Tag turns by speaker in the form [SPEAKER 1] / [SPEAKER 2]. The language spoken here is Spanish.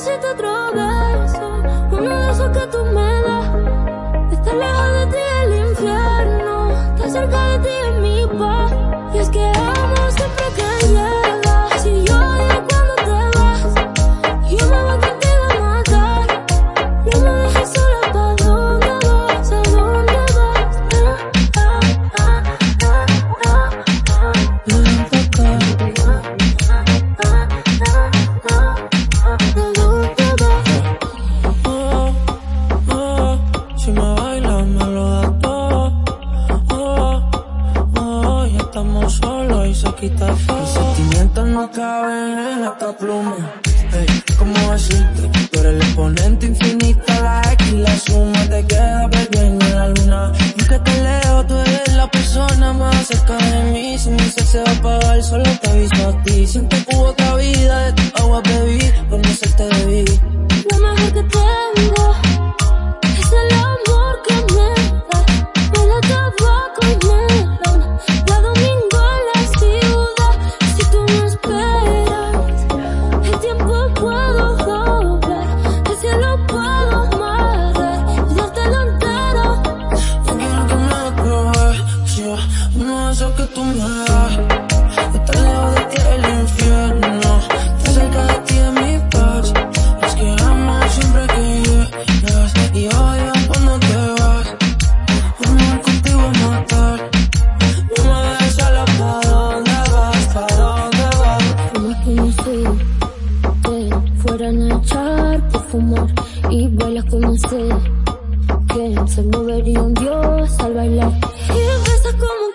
[SPEAKER 1] hoje outro todo. Oh, oh, ya estamos solos y se quita todo. Mis sentimientos no caben en esta pluma. Hey, ¿cómo decirte? Tú eres el exponente infinito, la X, la suma te queda pequeña en la luna. Y que te leo, tú eres la persona más cerca de mí. Si mi ser se va a apagar, solo te aviso a ti. Siento que hubo otra vida, de tu agua bebí, conocerte debí.
[SPEAKER 2] Lo mejor fumar y bailas como sé que se movería un dios al bailar. Y besas como